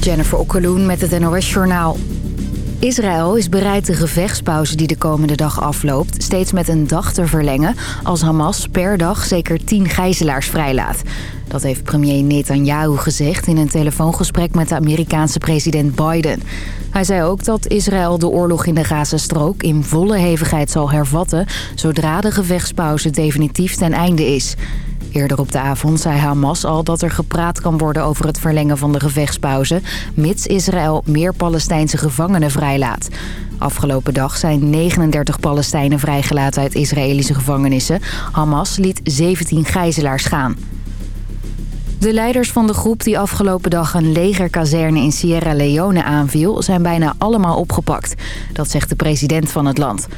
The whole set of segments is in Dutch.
Jennifer Okkeloen met het NOS Journaal. Israël is bereid de gevechtspauze die de komende dag afloopt... steeds met een dag te verlengen als Hamas per dag zeker tien gijzelaars vrijlaat. Dat heeft premier Netanyahu gezegd in een telefoongesprek met de Amerikaanse president Biden. Hij zei ook dat Israël de oorlog in de Gazastrook in volle hevigheid zal hervatten... zodra de gevechtspauze definitief ten einde is... Eerder op de avond zei Hamas al dat er gepraat kan worden over het verlengen van de gevechtspauze... mits Israël meer Palestijnse gevangenen vrijlaat. Afgelopen dag zijn 39 Palestijnen vrijgelaten uit Israëlische gevangenissen. Hamas liet 17 gijzelaars gaan. De leiders van de groep die afgelopen dag een legerkazerne in Sierra Leone aanviel... zijn bijna allemaal opgepakt. Dat zegt de president van het land.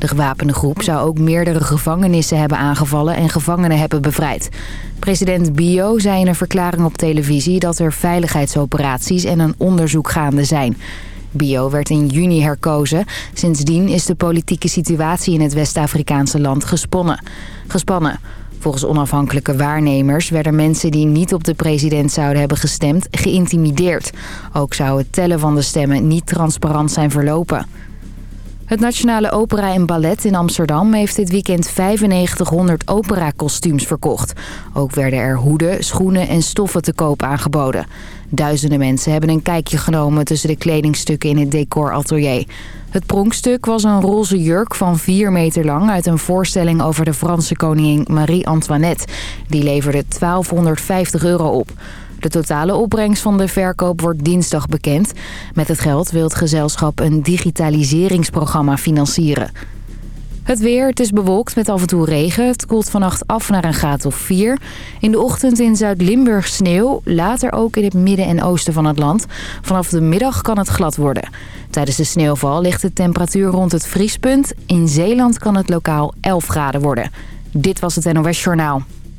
De gewapende groep zou ook meerdere gevangenissen hebben aangevallen en gevangenen hebben bevrijd. President Bio zei in een verklaring op televisie dat er veiligheidsoperaties en een onderzoek gaande zijn. Bio werd in juni herkozen. Sindsdien is de politieke situatie in het West-Afrikaanse land gespannen. gespannen. Volgens onafhankelijke waarnemers werden mensen die niet op de president zouden hebben gestemd geïntimideerd. Ook zou het tellen van de stemmen niet transparant zijn verlopen. Het Nationale Opera en Ballet in Amsterdam heeft dit weekend 9500 opera-kostuums verkocht. Ook werden er hoeden, schoenen en stoffen te koop aangeboden. Duizenden mensen hebben een kijkje genomen tussen de kledingstukken in het decoratelier. Het pronkstuk was een roze jurk van 4 meter lang uit een voorstelling over de Franse koningin Marie-Antoinette. Die leverde 1250 euro op. De totale opbrengst van de verkoop wordt dinsdag bekend. Met het geld wil het gezelschap een digitaliseringsprogramma financieren. Het weer, het is bewolkt met af en toe regen. Het koelt vannacht af naar een graad of 4. In de ochtend in Zuid-Limburg sneeuw. Later ook in het midden en oosten van het land. Vanaf de middag kan het glad worden. Tijdens de sneeuwval ligt de temperatuur rond het vriespunt. In Zeeland kan het lokaal 11 graden worden. Dit was het NOS Journaal.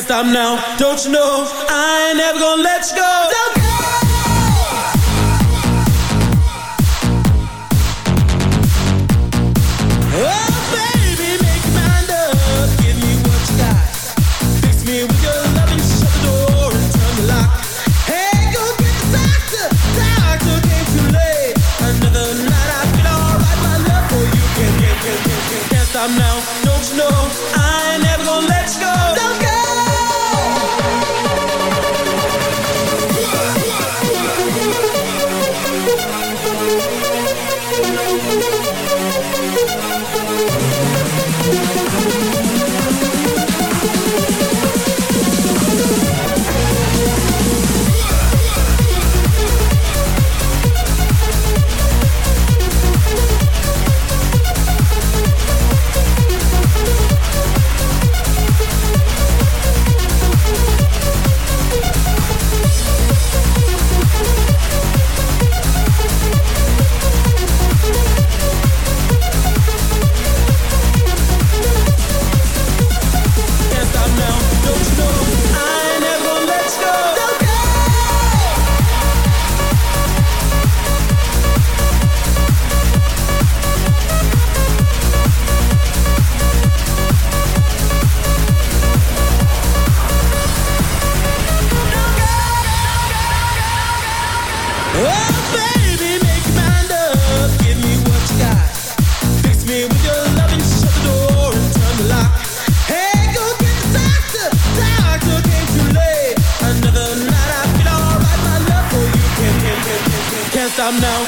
Can't stop now, don't you know? I ain't never gonna let you I fix me with your love and shut the door turn lock Hey go. Don't go. Oh, baby, make your mind up.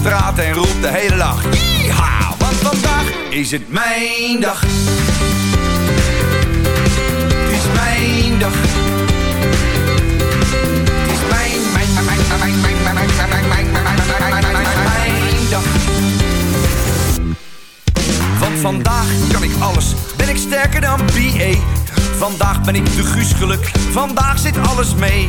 Straat en roep de hele dag. Yeeha, want vandaag is het mijn dag. Is mijn dag. Is mijn, mijn, mijn, mijn, mijn, mijn, mijn, mijn, mijn, mijn, mijn, mijn, mijn, mijn, mijn dag. Want vandaag kan ik alles, ben ik sterker dan BA. Vandaag ben ik de Guus geluk, vandaag zit alles mee.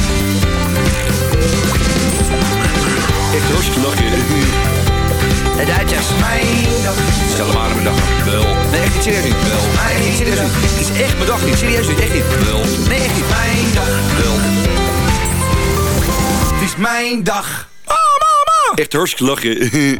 Echt hartstikke lachen. De Duitsers. Mijn dag. Stel hem aan mijn dag. Wel. Nee, echt niet serieus niet. Wel. Nee, echt niet serieus niet. Het is echt mijn dag niet. Serieus niet, echt niet. Wel. Nee, echt niet. Mijn dag. Wel. Het is mijn dag. Echt hartstikke lachen.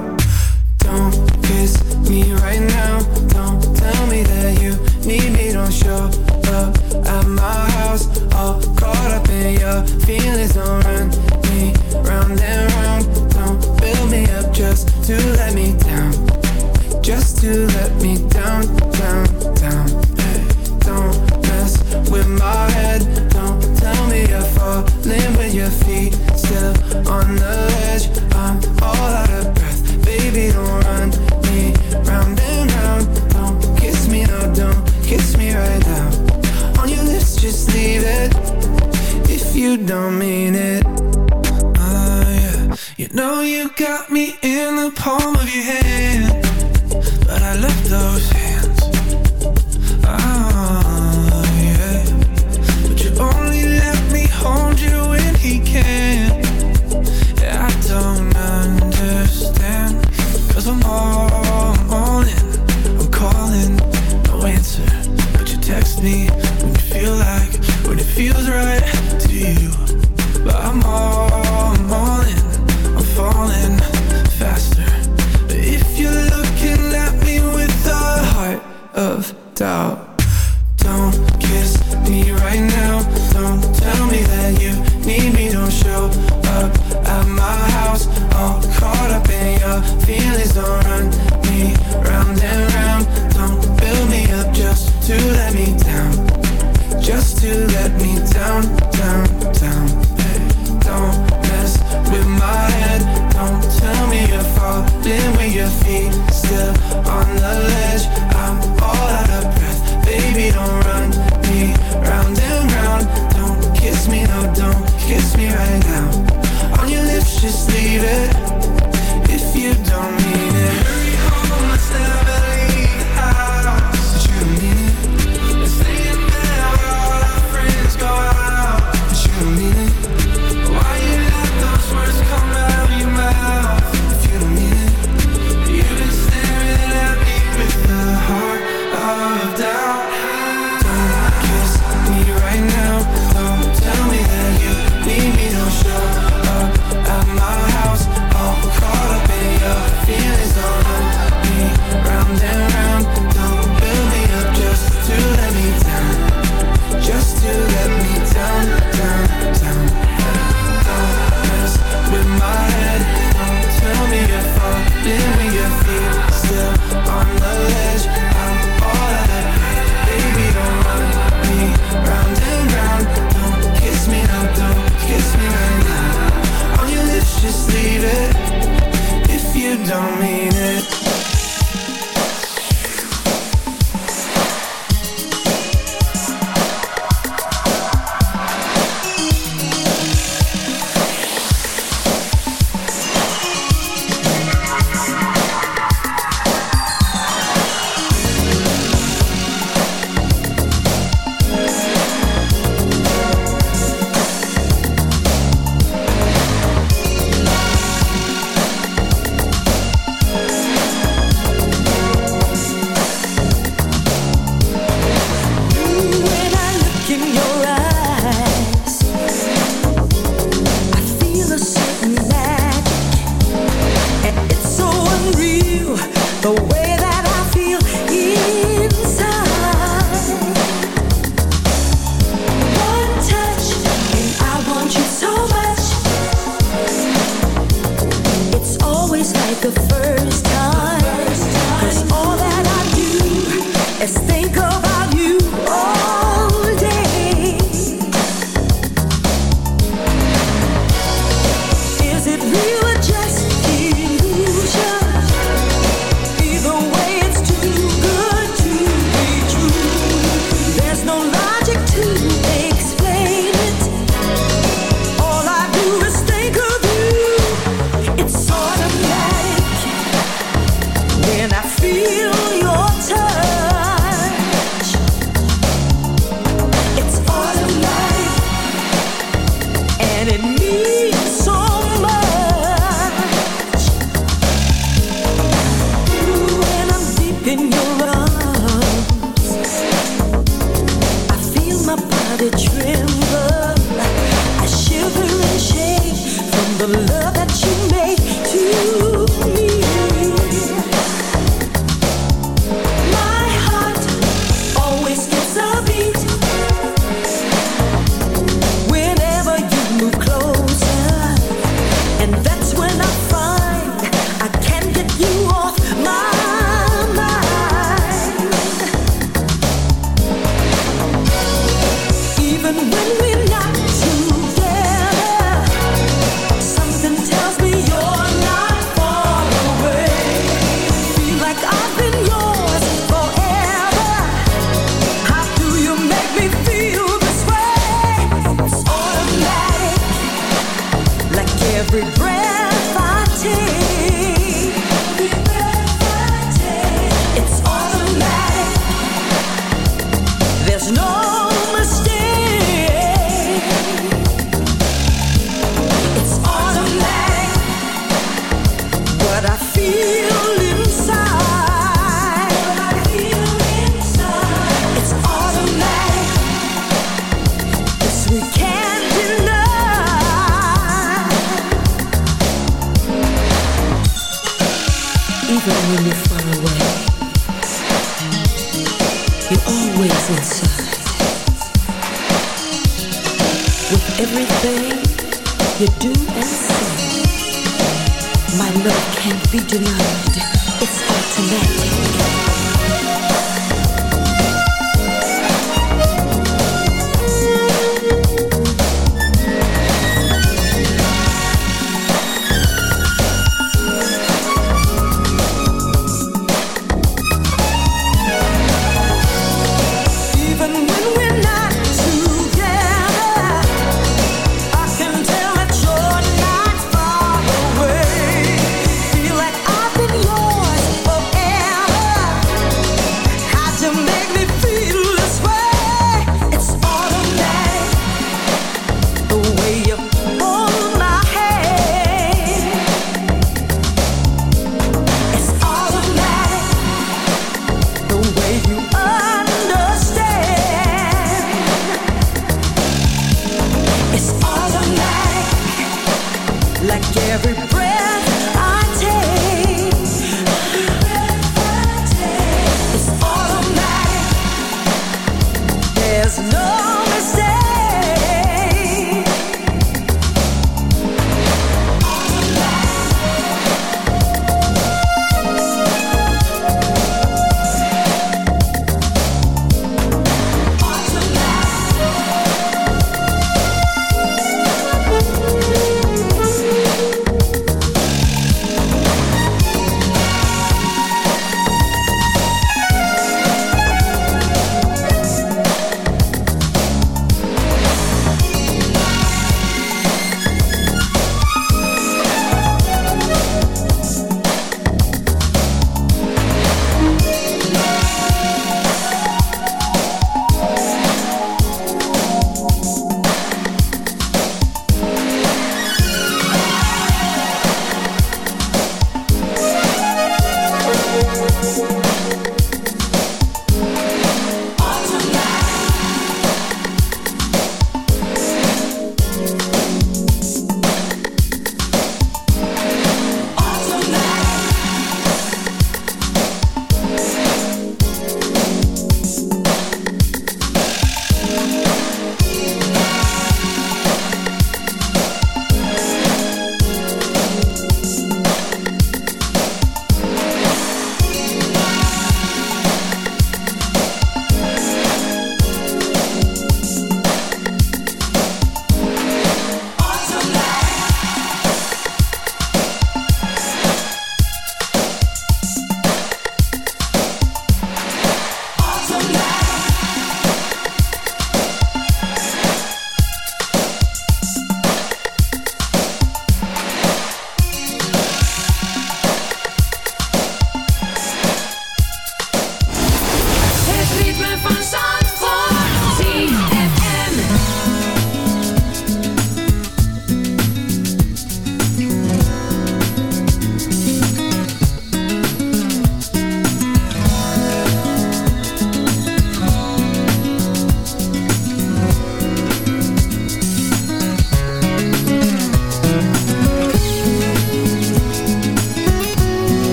your feelings don't run me round and round. Don't build me up just to let me down, just to let me love. Feel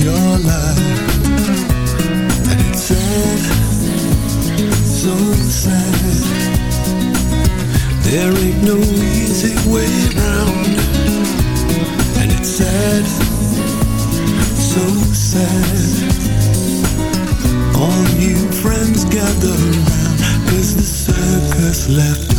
Your life, And it's sad, so sad. There ain't no easy And it's sad, so sad. All you friends the circus left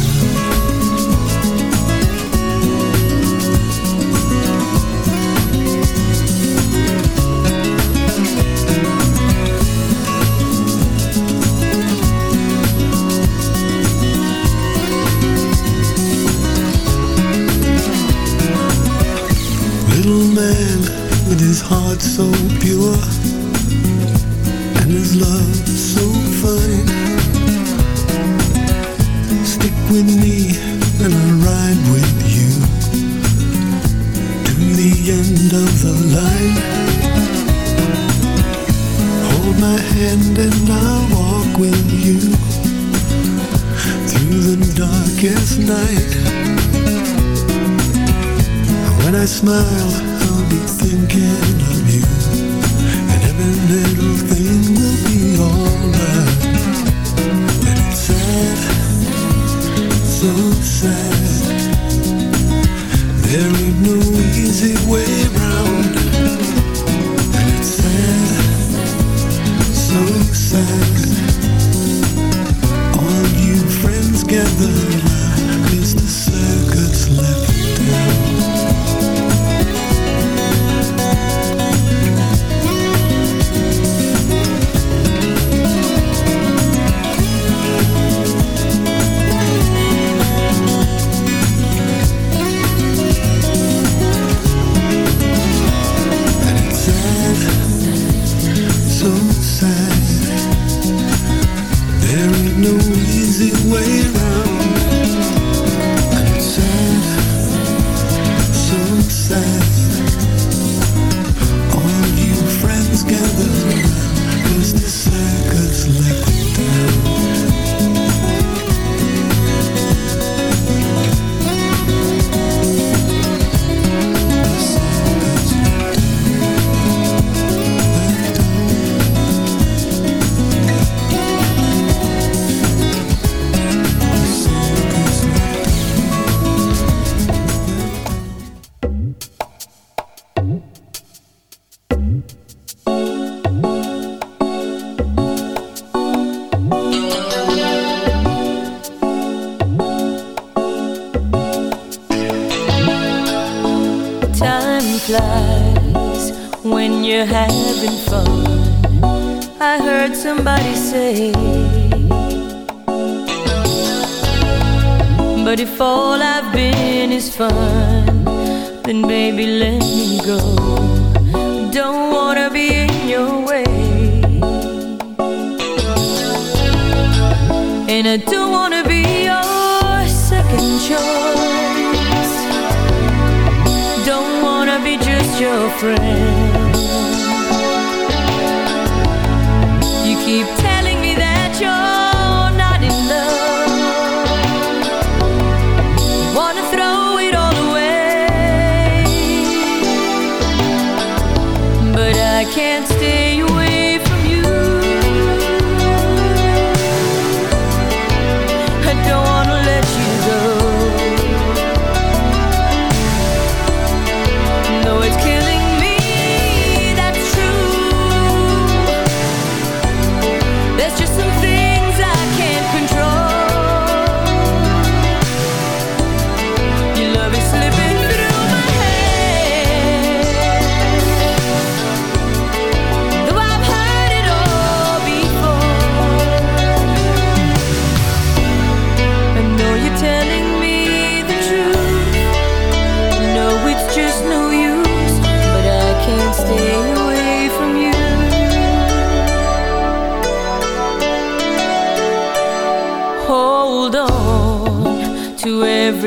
can't stay away